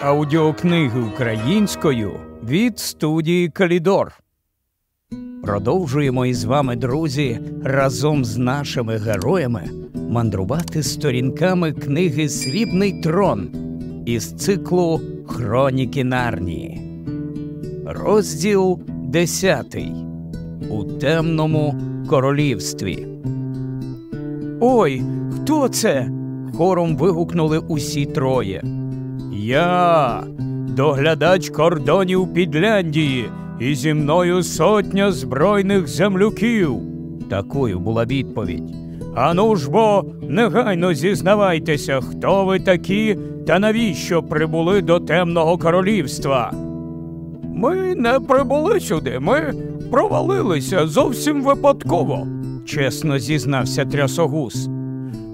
Аудіокниги українською від студії Калідор. Продовжуємо із вами, друзі, разом з нашими героями мандрувати сторінками книги Срібний трон із циклу Хроніки Нарнії. Розділ 10. У темному королівстві. Ой, хто це? хором вигукнули усі троє. Я, доглядач кордонів Підляндії, і зі мною сотня збройних землюків. Такою була відповідь. Ану ж бо, негайно зізнавайтеся, хто ви такі та навіщо прибули до темного королівства. Ми не прибули сюди, ми провалилися зовсім випадково, чесно зізнався трясогус.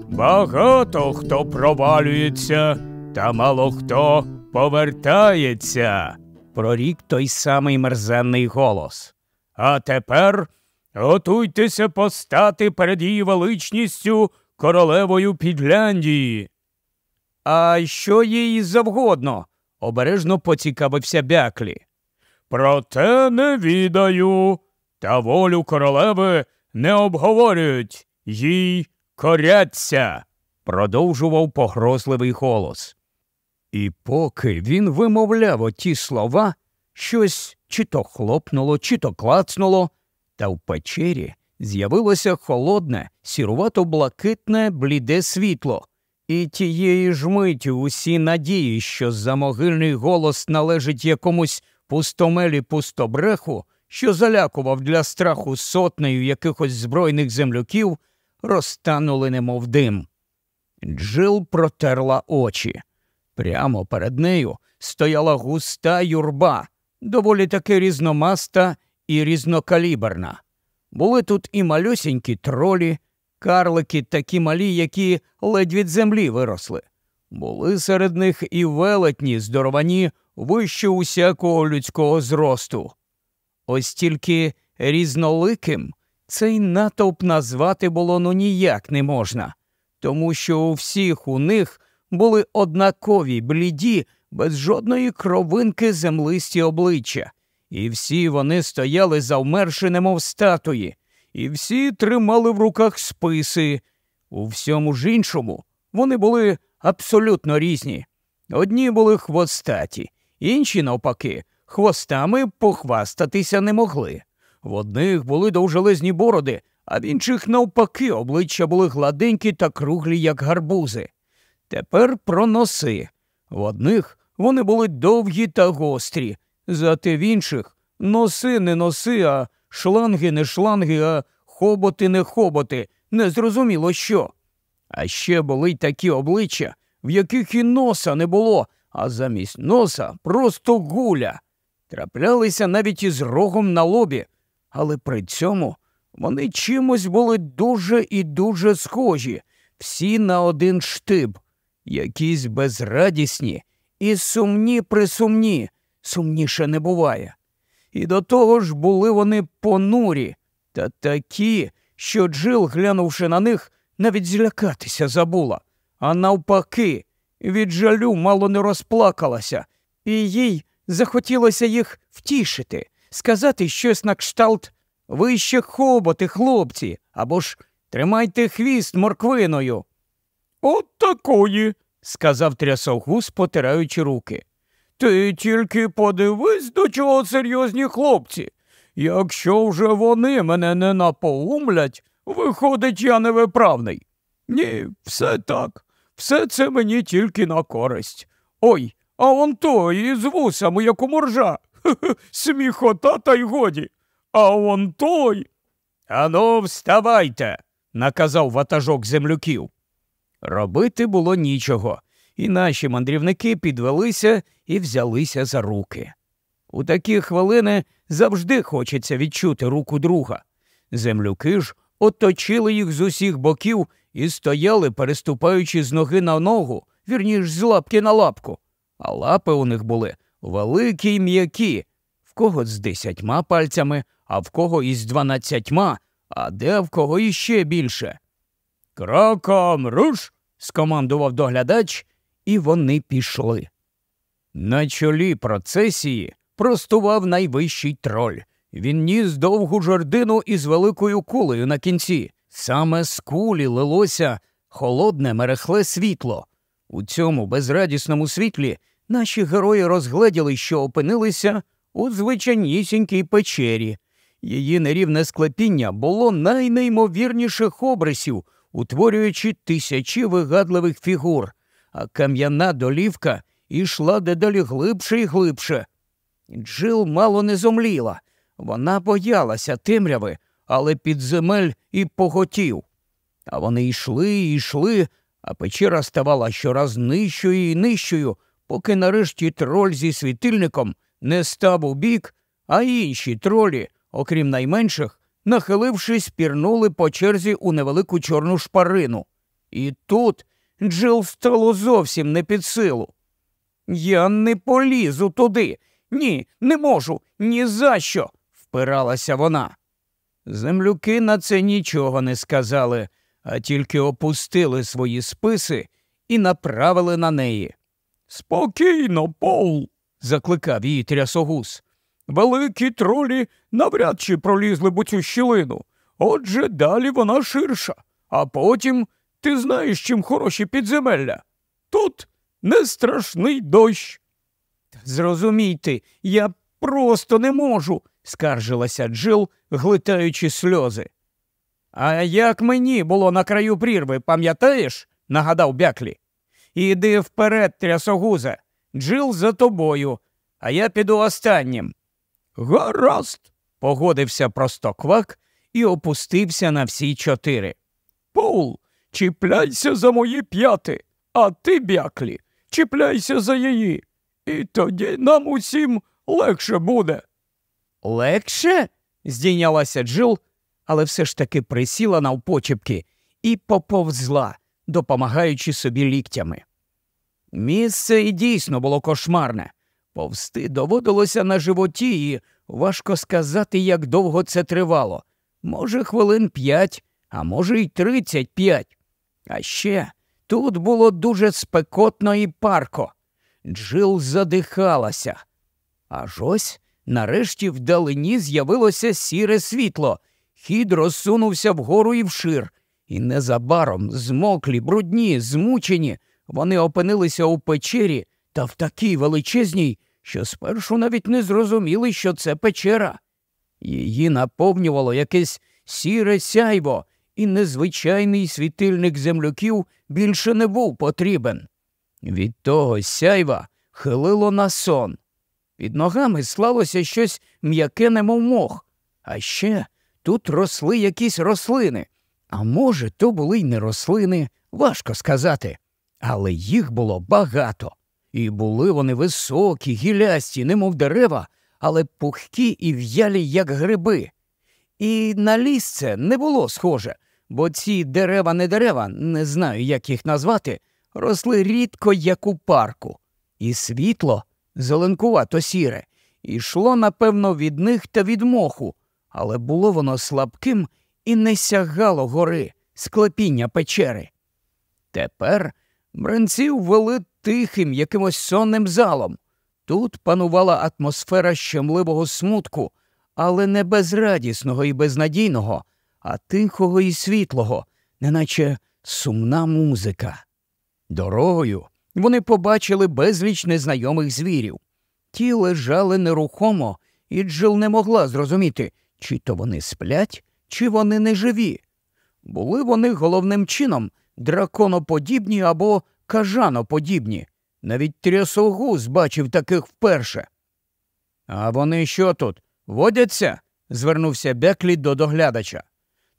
Багато хто провалюється, та мало хто повертається, прорік той самий мерзенний голос. А тепер готуйтеся постати перед її величністю королевою Підляндії. А що їй завгодно? обережно поцікавився бяклі. Проте не відаю, та волю королеви не обговорюють, їй коряться, продовжував погрозливий голос. І поки він вимовляв оті слова, щось чи то хлопнуло, чи то клацнуло, та в печері з'явилося холодне, сірувато блакитне, бліде світло, і тієї ж миті усі надії, що замогильний голос належить якомусь пустомелі пустобреху, що залякував для страху сотнею якихось збройних землюків, розтанули немов дим. Джил протерла очі. Прямо перед нею стояла густа юрба, доволі таки різномаста і різнокаліберна. Були тут і малюсінькі тролі, карлики такі малі, які ледь від землі виросли. Були серед них і велетні, здоровані, вище усякого людського зросту. Ось тільки різноликим цей натовп назвати було ну ніяк не можна, тому що у всіх у них були однакові бліді, без жодної кровинки землисті обличчя, і всі вони стояли завмерши, немов статуї, і всі тримали в руках списи. У всьому ж іншому вони були абсолютно різні. Одні були хвостаті, інші, навпаки, хвостами похвастатися не могли. В одних були довжелезні бороди, а в інших, навпаки, обличчя були гладенькі та круглі, як гарбузи. Тепер про носи. В одних вони були довгі та гострі, зате в інших носи не носи, а шланги не шланги, а хоботи не хоботи, незрозуміло що. А ще були й такі обличчя, в яких і носа не було, а замість носа просто гуля. Траплялися навіть із рогом на лобі, але при цьому вони чимось були дуже і дуже схожі, всі на один штиб, якісь безрадісні і сумні присумні, сумніше не буває. І до того ж були вони понурі та такі, що Джил, глянувши на них, навіть злякатися забула, а навпаки, від жалю мало не розплакалася, і їй захотілося їх втішити, сказати щось на кшталт ви ще хоботи, хлопці, або ж тримайте хвіст морквиною. От такої, сказав трясогус, потираючи руки. Ти тільки подивись, до чого серйозні хлопці. Якщо вже вони мене не напоумлять, виходить, я невиправний. Ні, все так. Все це мені тільки на користь. Ой, а он той із вусами, як у моржа. Сміхота, та й годі. А он той. Ану, вставайте, наказав ватажок землюків. Робити було нічого, і наші мандрівники підвелися і взялися за руки. У такі хвилини завжди хочеться відчути руку друга. Землюки ж оточили їх з усіх боків і стояли, переступаючи з ноги на ногу, вірніш з лапки на лапку. А лапи у них були великі й м'які, в кого з десятьма пальцями, а в кого із дванадцятьма, а де в кого іще більше. Кроком руш. Скомандував доглядач, і вони пішли. На чолі процесії простував найвищий троль. Він ніс довгу жордину із великою кулею на кінці. Саме з кулі лилося холодне мерехле світло. У цьому безрадісному світлі наші герої розгледіли, що опинилися у звичайнісінькій печері. Її нерівне склепіння було найнеймовірніших обрисів, утворюючи тисячі вигадливих фігур, а кам'яна долівка ішла дедалі глибше і глибше. Джил мало не зомліла. Вона боялася темряви, але під земель і поготів. А вони йшли і йшли, а печера ставала щораз нижчою і нижчою, поки нарешті троль зі світильником не став у бік, а інші тролі, окрім найменших, нахилившись, пірнули по черзі у невелику чорну шпарину. І тут Джил стало зовсім не під силу. Я не полізу туди. Ні, не можу, ні за що, впиралася вона. Землюки на це нічого не сказали, а тільки опустили свої списи і направили на неї. Спокійно, Пол, закликав її трясогус. Великі тролі навряд чи пролізли б у цю щілину. Отже, далі вона ширша, а потім ти знаєш, чим хороші підземелля. Тут не страшний дощ. Зрозумійте, я просто не можу, скаржилася Джил, глитаючи сльози. А як мені було на краю прірви, пам'ятаєш? нагадав бяклі. Іди вперед, трясогузе. Джил за тобою, а я піду останнім. Гаразд, погодився простоквак і опустився на всі чотири. Пол, чіпляйся за мої п'яти, а ти, бяклі, чіпляйся за її. І тоді нам усім легше буде. Легше? здійнялася Джил, але все ж таки присіла навпочепки і поповзла, допомагаючи собі ліктями. Місце і дійсно було кошмарне. Повсти доводилося на животі, і важко сказати, як довго це тривало. Може, хвилин п'ять, а може, й тридцять п'ять. А ще тут було дуже спекотно і парко. Джил задихалася. Аж ось нарешті вдалині з'явилося сіре світло. Хід розсунувся вгору і вшир, і незабаром, змоклі, брудні, змучені, вони опинилися у печері та в такій величезній, що спершу навіть не зрозуміли, що це печера. Її наповнювало якесь сіре сяйво, і незвичайний світильник землюків більше не був потрібен. Від того сяйва хилило на сон. Під ногами слалося щось м'яке, немов мох, а ще тут росли якісь рослини. А може, то були й не рослини, важко сказати. Але їх було багато. І були вони високі, гілясті, немов дерева, але пухкі і в'ялі, як гриби. І на ліс це не було схоже, бо ці дерева не дерева, не знаю, як їх назвати, росли рідко, як у парку, і світло зеленкувато сіре, йшло, напевно, від них та від моху, але було воно слабким і не сягало гори, склепіння печери. Тепер мренців вели тихим, якимось сонним залом. Тут панувала атмосфера щемливого смутку, але не безрадісного і безнадійного, а тихого і світлого, неначе сумна музика. Дорогою вони побачили безліч незнайомих звірів. Ті лежали нерухомо, і Джил не могла зрозуміти, чи то вони сплять, чи вони не живі. Були вони головним чином драконоподібні або кажаноподібні. Навіть трясогуз бачив таких вперше. А вони що тут? Водяться? звернувся Беклі до доглядача.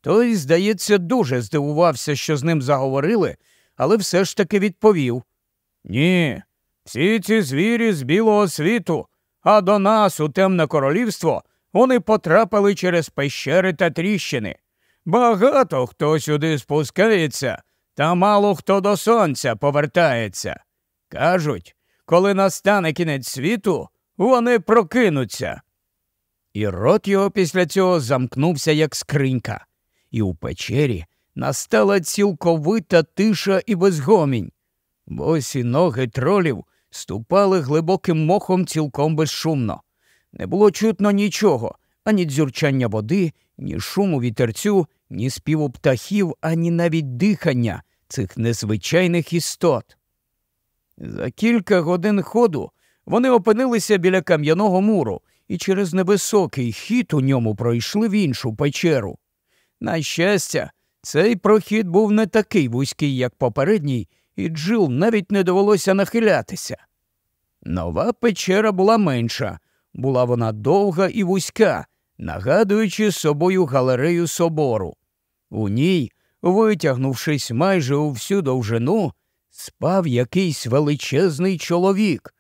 Той, здається, дуже здивувався, що з ним заговорили, але все ж таки відповів Ні, всі ці звірі з білого світу, а до нас, у темне королівство, вони потрапили через пещери та тріщини. Багато хто сюди спускається, та мало хто до сонця повертається. Кажуть, коли настане кінець світу, вони прокинуться. І рот його після цього замкнувся, як скринька, і у печері настала цілковита тиша і безгомінь. Босі ноги тролів ступали глибоким мохом цілком безшумно. Не було чутно нічого, ані дзюрчання води, ні шуму вітерцю, ні співу птахів, ані навіть дихання цих незвичайних істот. За кілька годин ходу вони опинилися біля кам'яного муру і через невисокий хід у ньому пройшли в іншу печеру. На щастя, цей прохід був не такий вузький, як попередній, і Джил навіть не довелося нахилятися. Нова печера була менша, була вона довга і вузька, нагадуючи собою галерею собору. У ній, витягнувшись майже у всю довжину, спав якийсь величезний чоловік.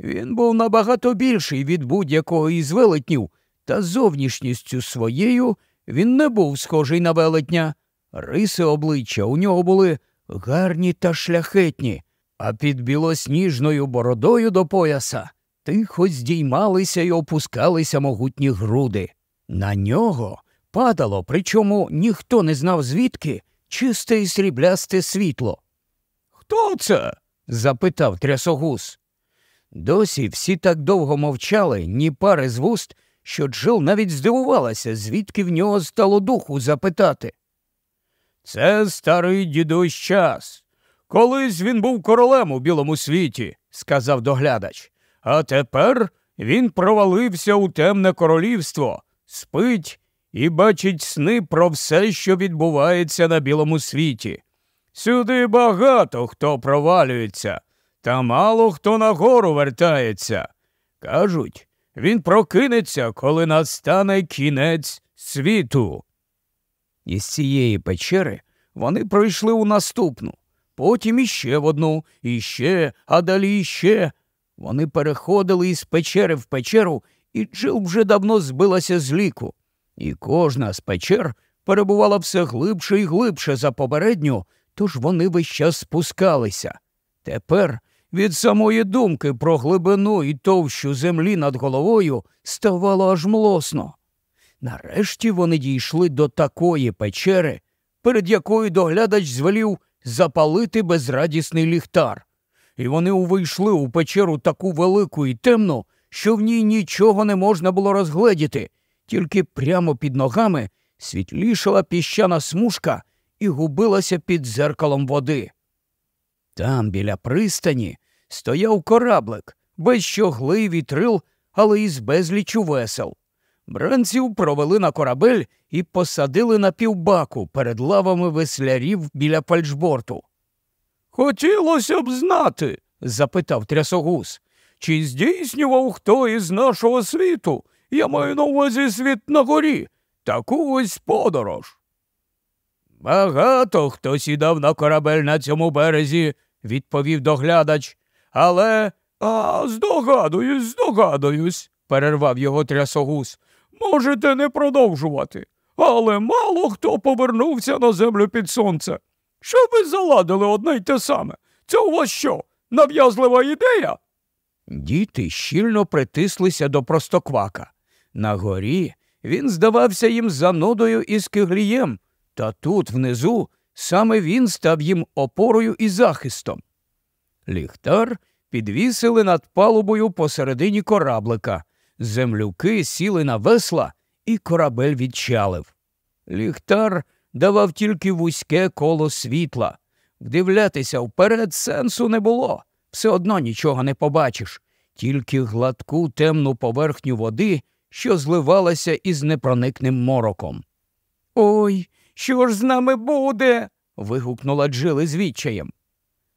Він був набагато більший від будь-якого із велетнів, та зовнішністю своєю він не був схожий на велетня. Риси обличчя у нього були гарні та шляхетні, а під білосніжною бородою до пояса тихо здіймалися й опускалися могутні груди. На нього падало, причому ніхто не знав звідки, чисте і сріблясте світло. Хто це? запитав трясогус. Досі всі так довго мовчали, ні пари з вуст, що Джил навіть здивувалася, звідки в нього стало духу запитати. Це старий дідусь час. Колись він був королем у білому світі, сказав доглядач. А тепер він провалився у темне королівство, спить і бачить сни про все, що відбувається на білому світі. Сюди багато хто провалюється, та мало хто нагору вертається. Кажуть, він прокинеться, коли настане кінець світу. Із цієї печери вони пройшли у наступну, потім іще в одну, іще, а далі іще. Вони переходили із печери в печеру, і Джил вже давно збилася з ліку. І кожна з печер перебувала все глибше і глибше за попередню, тож вони весь час спускалися. Тепер від самої думки про глибину і товщу землі над головою ставало аж млосно. Нарешті вони дійшли до такої печери, перед якою доглядач звелів запалити безрадісний ліхтар, і вони увійшли у печеру таку велику і темну, що в ній нічого не можна було розгледіти, тільки прямо під ногами світлішала піщана смужка і губилася під зеркалом води. Там, біля пристані, стояв кораблик, без щогли вітрил, але із безлічу весел. Бранців провели на корабель і посадили на півбаку перед лавами веслярів біля фальшборту. Хотілося б знати, запитав трясогус, чи здійснював хто із нашого світу, я маю на увазі світ на горі, таку ось подорож. Багато хто сідав на корабель на цьому березі, відповів доглядач. Але. А, здогадуюсь, здогадуюсь, перервав його трясогус. Можете не продовжувати. Але мало хто повернувся на землю під сонце. Що ви заладили одне й те саме? Це у вас що? Нав'язлива ідея? Діти щільно притислися до простоквака. На горі він здавався їм занудою і скиглієм, та тут, внизу, саме він став їм опорою і захистом. Ліхтар підвісили над палубою посередині кораблика. Землюки сіли на весла, і корабель відчалив. Ліхтар давав тільки вузьке коло світла. Вдивлятися вперед сенсу не було. Все одно нічого не побачиш, тільки гладку темну поверхню води, що зливалася із непроникним мороком. Ой, що ж з нами буде? вигукнула Джили з відчаєм.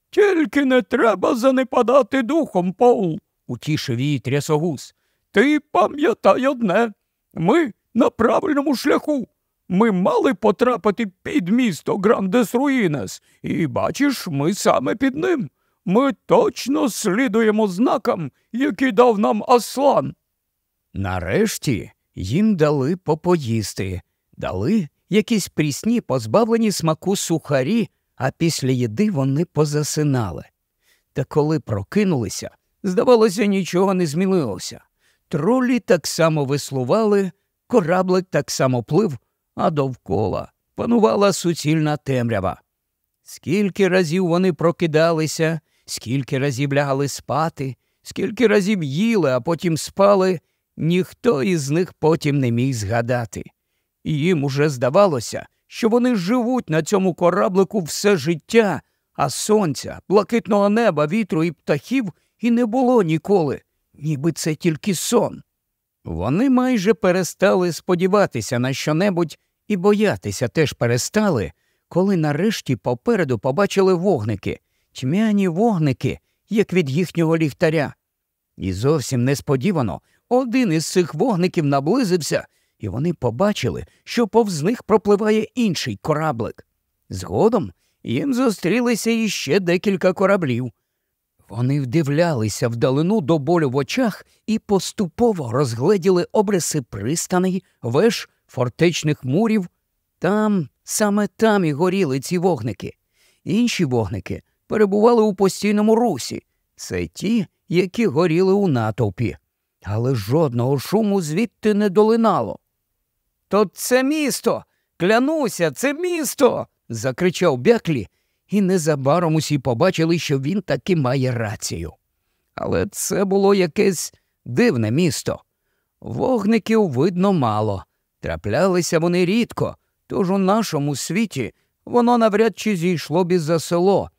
Тільки не треба занепадати духом, Пол, утішив її трясогус. Ти пам'ятай одне. Ми на правильному шляху. Ми мали потрапити під місто Грандес Руїнес, і бачиш, ми саме під ним. Ми точно слідуємо знакам, які дав нам Аслан. Нарешті їм дали попоїсти, дали якісь прісні, позбавлені смаку сухарі, а після їди вони позасинали. Та коли прокинулися, здавалося, нічого не змінилося. Тролі так само веслували, кораблик так само плив, а довкола панувала суцільна темрява. Скільки разів вони прокидалися, скільки разів лягали спати, скільки разів їли, а потім спали, ніхто із них потім не міг згадати. І їм уже здавалося, що вони живуть на цьому кораблику все життя, а сонця, блакитного неба, вітру і птахів і не було ніколи, ніби це тільки сон. Вони майже перестали сподіватися на щонебудь і боятися теж перестали, коли нарешті попереду побачили вогники, тьмяні вогники, як від їхнього ліхтаря. І зовсім несподівано один із цих вогників наблизився, і вони побачили, що повз них пропливає інший кораблик. Згодом їм зустрілися іще декілька кораблів. Вони вдивлялися вдалину до болю в очах і поступово розгледіли обриси пристаней, веж, фортечних мурів. Там, саме там і горіли ці вогники. Інші вогники перебували у постійному русі. Це ті, які горіли у натовпі. Але жодного шуму звідти не долинало. То це місто. Клянуся, це місто. закричав Бяклі, і незабаром усі побачили, що він таки має рацію. Але це було якесь дивне місто. Вогників видно мало, траплялися вони рідко, тож у нашому світі воно навряд чи зійшло б із за село.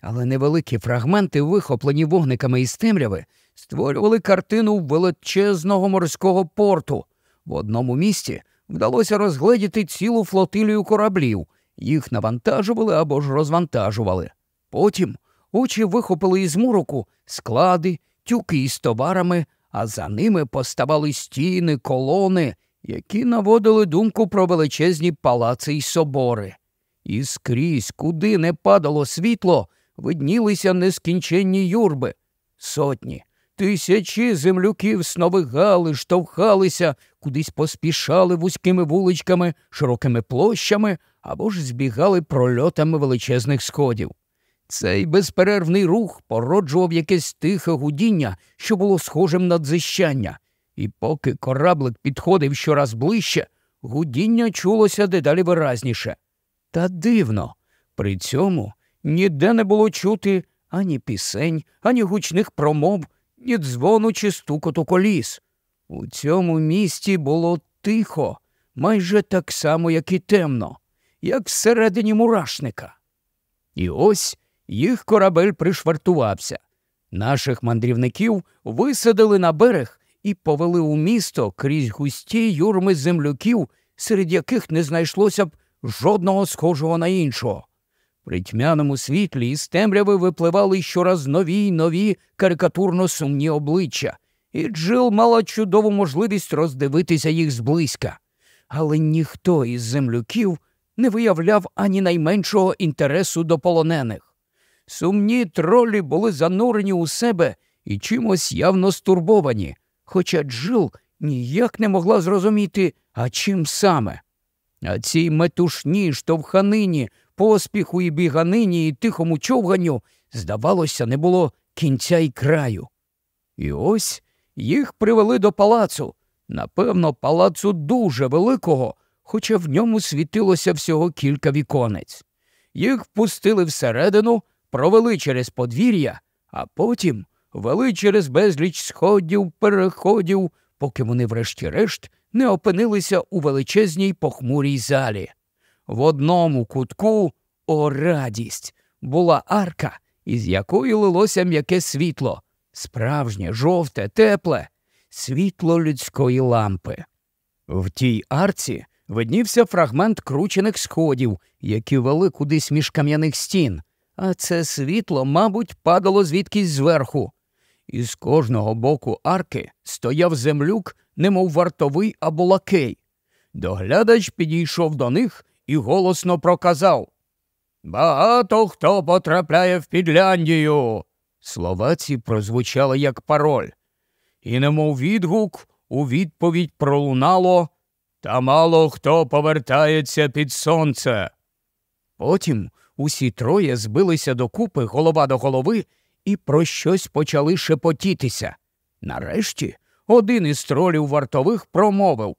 Але невеликі фрагменти, вихоплені вогниками із темряви, створювали картину величезного морського порту. В одному місці вдалося розгледіти цілу флотилію кораблів, їх навантажували або ж розвантажували. Потім очі вихопили із муроку склади, тюки із товарами, а за ними поставали стіни, колони, які наводили думку про величезні палаци й собори. І скрізь, куди не падало світло, виднілися нескінченні юрби, сотні, тисячі землюків сновигали, штовхалися, кудись поспішали вузькими вуличками, широкими площами або ж збігали прольотами величезних сходів. Цей безперервний рух породжував якесь тихе гудіння, що було схожим на дзищання, і поки кораблик підходив щораз ближче, гудіння чулося дедалі виразніше. Та дивно, при цьому ніде не було чути ані пісень, ані гучних промов, ні дзвону чи стукоту коліс. У цьому місті було тихо, майже так само, як і темно, як всередині мурашника. І ось їх корабель пришвартувався. Наших мандрівників висадили на берег і повели у місто крізь густі юрми землюків, серед яких не знайшлося б жодного схожого на іншого. При тьмяному світлі із темряви випливали щораз нові й нові карикатурно сумні обличчя, і Джил мала чудову можливість роздивитися їх зблизька. Але ніхто із землюків не виявляв ані найменшого інтересу до полонених. Сумні тролі були занурені у себе і чимось явно стурбовані, хоча Джил ніяк не могла зрозуміти, а чим саме. А цій метушні, штовханині, поспіху і біганині і тихому човганню, здавалося, не було кінця й краю. І ось їх привели до палацу, напевно, палацу дуже великого, хоча в ньому світилося всього кілька віконець. Їх впустили всередину, провели через подвір'я, а потім вели через безліч сходів, переходів, поки вони, врешті-решт, не опинилися у величезній похмурій залі. В одному кутку, о радість, була арка, із якої лилося м'яке світло, справжнє, жовте, тепле, світло людської лампи. В тій арці виднівся фрагмент кручених сходів, які вели кудись між кам'яних стін, а це світло, мабуть, падало звідкись зверху. І з кожного боку арки стояв землюк, немов вартовий або лакей. Доглядач підійшов до них і голосно проказав Багато хто потрапляє в Підляндію. Слова ці прозвучали як пароль. І, немов відгук, у відповідь пролунало Та мало хто повертається під сонце. Потім усі троє збилися докупи голова до голови і про щось почали шепотітися. Нарешті один із тролів вартових промовив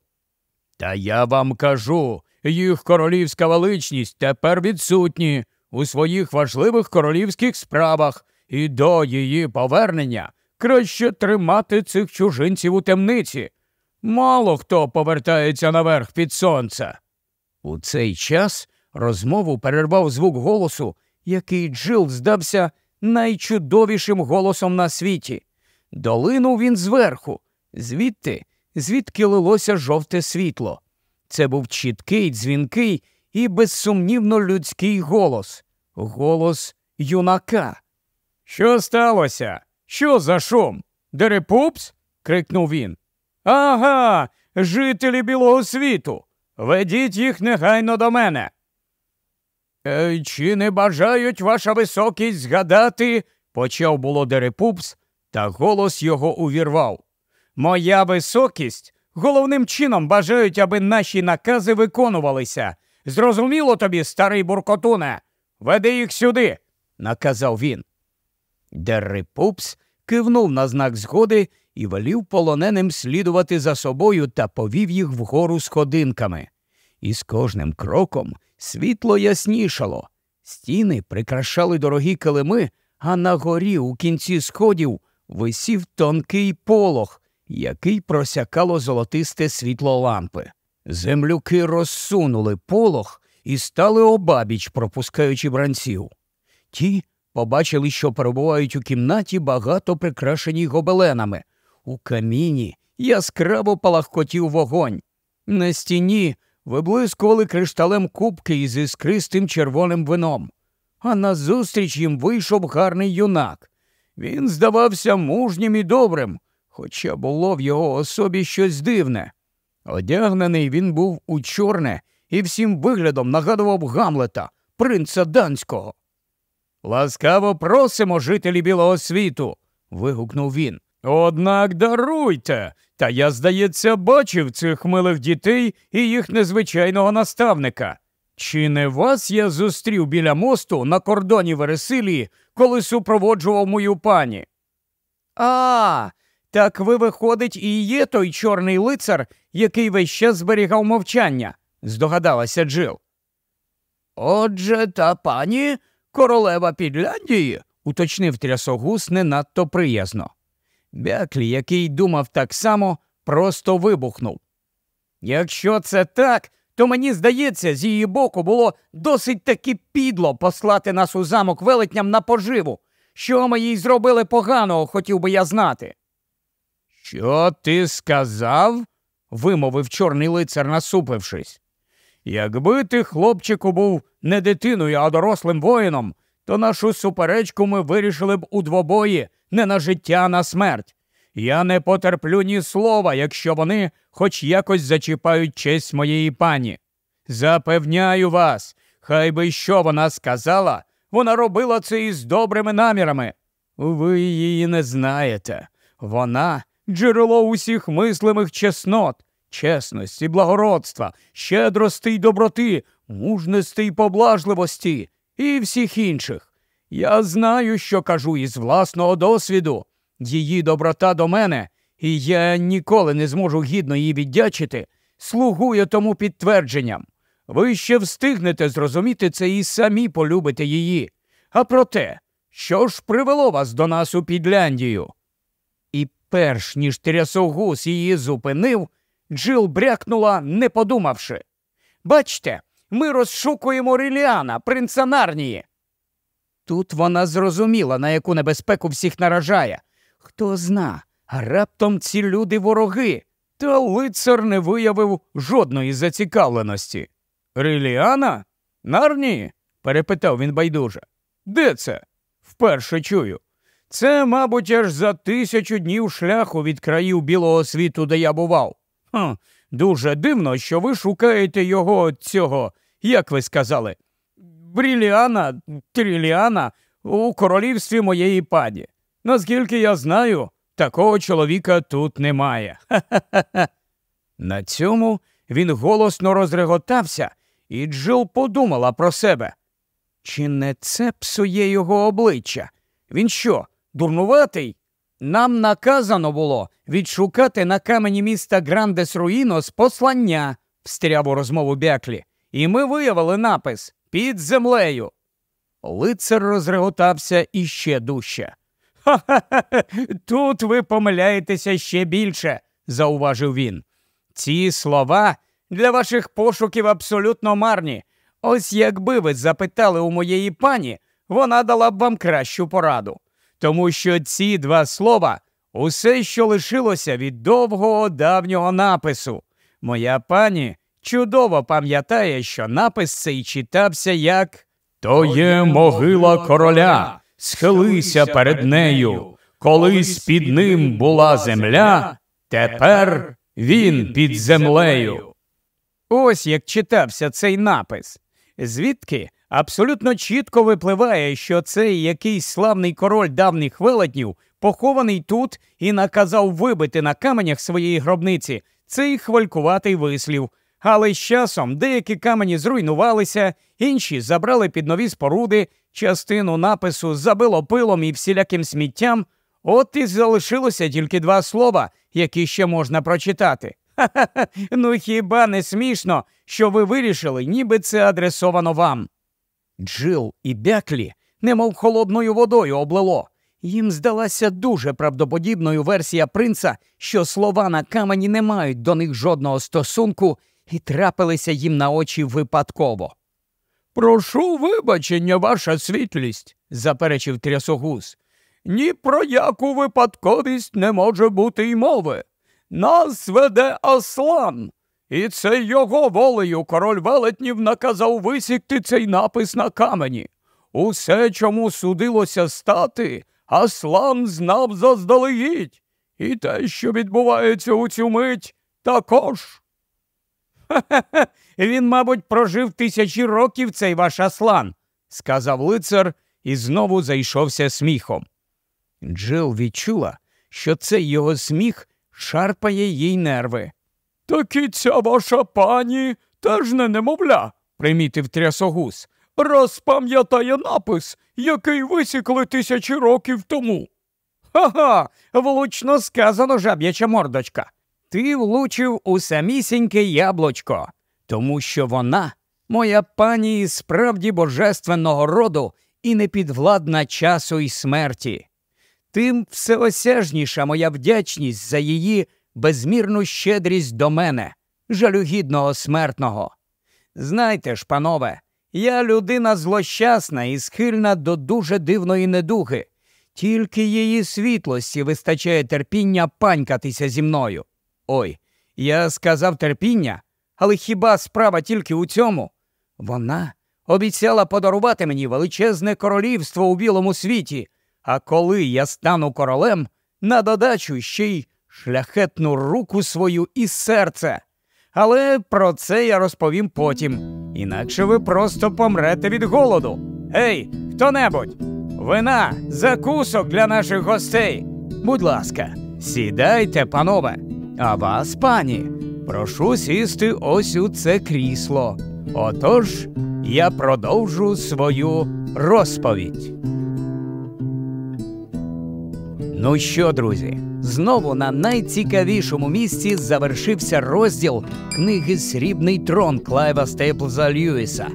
Та я вам кажу, їх королівська величність тепер відсутні у своїх важливих королівських справах і до її повернення краще тримати цих чужинців у темниці. Мало хто повертається наверх під сонце. У цей час розмову перервав звук голосу, який Джил здався найчудовішим голосом на світі. Долинув він зверху, звідти, звідки лилося жовте світло. Це був чіткий, дзвінкий і безсумнівно людський голос голос юнака. Що сталося? Що за шум? Дерепупс? крикнув він. Ага, жителі білого світу. Ведіть їх негайно до мене. «Е, Чи не бажають ваша високість згадати? почав було Дерепупс, та голос його увірвав. Моя високість головним чином бажають, аби наші накази виконувалися. Зрозуміло тобі, старий буркотуне? Веди їх сюди, наказав він. Деррипупс кивнув на знак згоди і велів полоненим слідувати за собою та повів їх вгору сходинками. І з кожним кроком світло яснішало. Стіни прикрашали дорогі килими, а на горі у кінці сходів висів тонкий полог, який просякало золотисте світло лампи. Землюки розсунули полог і стали обабіч, пропускаючи бранців. Ті побачили, що перебувають у кімнаті багато прикрашені гобеленами. У каміні яскраво палахкотів вогонь. На стіні виблискували кришталем кубки із іскристим червоним вином. А назустріч їм вийшов гарний юнак. Він здавався мужнім і добрим, хоча було в його особі щось дивне. Одягнений він був у чорне і всім виглядом нагадував Гамлета, принца данського. Ласкаво просимо, жителі білого світу. вигукнув він. Однак даруйте. Та я, здається, бачив цих милих дітей і їх незвичайного наставника. Чи не вас я зустрів біля мосту на кордоні Вересилії, коли супроводжував мою пані? А, так ви, виходить, і є той чорний лицар, який весь час зберігав мовчання, здогадалася Джил. Отже, та пані королева Підляндії, уточнив трясогус не надто приязно. Бяклі, який думав так само, просто вибухнув. Якщо це так, то мені здається, з її боку було досить таки підло послати нас у замок велетням на поживу. Що ми їй зробили поганого, хотів би я знати. Що ти сказав? вимовив чорний лицар, насупившись. Якби ти, хлопчику, був не дитиною, а дорослим воїном, то нашу суперечку ми вирішили б у двобої не на життя, а на смерть. Я не потерплю ні слова, якщо вони хоч якось зачіпають честь моєї пані. Запевняю вас, хай би що вона сказала, вона робила це із добрими намірами. Ви її не знаєте. Вона джерело усіх мислимих чеснот, чесності, благородства, щедрости й доброти, мужності й поблажливості і всіх інших. Я знаю, що кажу із власного досвіду. Її доброта до мене, і я ніколи не зможу гідно її віддячити, слугує тому підтвердженням. Ви ще встигнете зрозуміти це і самі полюбите її. А проте, що ж привело вас до нас у Підляндію? Перш ніж трясогус її зупинив, Джил брякнула, не подумавши. Бачте, ми розшукуємо Ріліана, принца Нарнії. Тут вона зрозуміла, на яку небезпеку всіх наражає. Хто зна, раптом ці люди вороги, та лицар не виявив жодної зацікавленості. Ріліана? Нарнії? перепитав він байдуже. Де це? Вперше чую. Це, мабуть, аж за тисячу днів шляху від країв білого світу, де я бував. Хм, Дуже дивно, що ви шукаєте його цього, як ви сказали, Бріліана, Тріліана у королівстві моєї пані. Наскільки я знаю, такого чоловіка тут немає. Ха-ха-ха. На цьому він голосно розреготався, і Джил подумала про себе. Чи не це псує його обличчя? Він що, дурнуватий? Нам наказано було відшукати на камені міста Грандес Руїнос послання, встряв у розмову Бяклі, і ми виявили напис під землею. Лицар розреготався іще дужче. Ха-ха, тут ви помиляєтеся ще більше, зауважив він. Ці слова для ваших пошуків абсолютно марні. Ось якби ви запитали у моєї пані, вона дала б вам кращу пораду. Тому що ці два слова усе, що лишилося від довгого давнього напису. Моя пані чудово пам'ятає, що напис цей читався як То є могила короля, схилися перед нею. Колись під ним була земля, тепер він під землею. Ось як читався цей напис. Звідки абсолютно чітко випливає, що цей якийсь славний король давніх велетнів похований тут і наказав вибити на каменях своєї гробниці цей хвалькуватий вислів. Але з часом деякі камені зруйнувалися, інші забрали під нові споруди, частину напису забило пилом і всіляким сміттям. От і залишилося тільки два слова, які ще можна прочитати. Ха-ха, ну хіба не смішно, що ви вирішили, ніби це адресовано вам? Джил і Бяклі, немов холодною водою облило. Їм здалася дуже правдоподібною версія принца, що слова на камені не мають до них жодного стосунку і трапилися їм на очі випадково. Прошу вибачення, ваша світлість, заперечив трясогус. Ні про яку випадковість не може бути й мови. Нас веде Аслан, і це його волею король велетнів наказав висікти цей напис на камені. Усе, чому судилося стати, Аслан знав заздалегідь, і те, що відбувається у цю мить, також. Ха-ха, він, мабуть, прожив тисячі років цей ваш Аслан, сказав лицар і знову зайшовся сміхом. Джил відчула, що цей його сміх шарпає їй нерви. Так і ця ваша пані теж не немовля, примітив трясогус. Розпам'ятає напис, який висікли тисячі років тому. Ха-ха, влучно сказано, жаб'яча мордочка. Ти влучив у самісіньке яблучко, тому що вона, моя пані справді божественного роду і непідвладна часу і смерті. Тим всеосяжніша моя вдячність за її безмірну щедрість до мене, жалюгідного смертного. Знайте ж, панове, я людина злощасна і схильна до дуже дивної недуги, тільки її світлості вистачає терпіння панькатися зі мною. Ой, я сказав терпіння, але хіба справа тільки у цьому? Вона обіцяла подарувати мені величезне королівство у білому світі, а коли я стану королем, на додачу ще й шляхетну руку свою і серце. Але про це я розповім потім. Інакше ви просто помрете від голоду. Гей, хто небудь, вина, закусок для наших гостей. Будь ласка, сідайте, панове. А вас, пані, прошу сісти ось у це крісло. Отож, я продовжу свою розповідь. Ну що, друзі, знову на найцікавішому місці завершився розділ книги Срібний трон Клайва Стейплза Льюіса.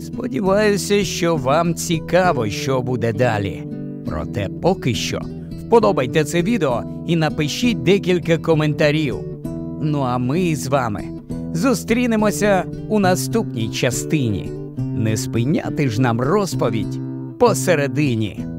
Сподіваюся, що вам цікаво, що буде далі. Проте поки що вподобайте це відео і напишіть декілька коментарів. Ну а ми з вами зустрінемося у наступній частині. Не спиняти ж нам розповідь посередині.